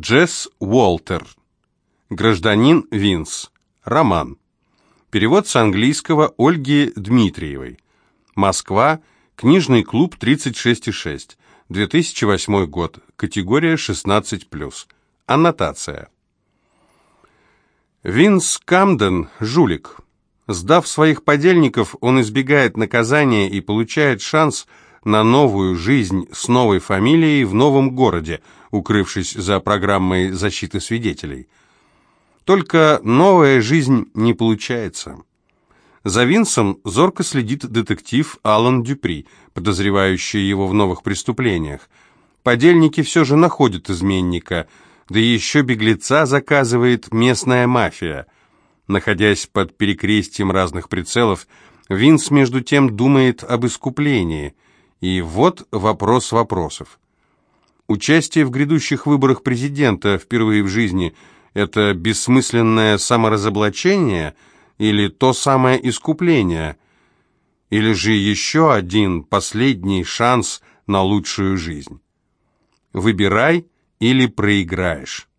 Джесс Уолтер. Гражданин Винс. Роман. Перевод с английского Ольги Дмитриевой. Москва. Книжный клуб 36,6. 2008 год. Категория 16+. Аннотация. Винс Камден – жулик. Сдав своих подельников, он избегает наказания и получает шанс на новую жизнь с новой фамилией в новом городе, укрывшись за программой защиты свидетелей. Только новая жизнь не получается. За Винсом зорко следит детектив Алан Дюпри, подозревающий его в новых преступлениях. Подельники все же находят изменника, да еще беглеца заказывает местная мафия – Находясь под перекрестием разных прицелов, Винс между тем думает об искуплении. И вот вопрос вопросов. Участие в грядущих выборах президента впервые в жизни – это бессмысленное саморазоблачение или то самое искупление? Или же еще один последний шанс на лучшую жизнь? Выбирай или проиграешь.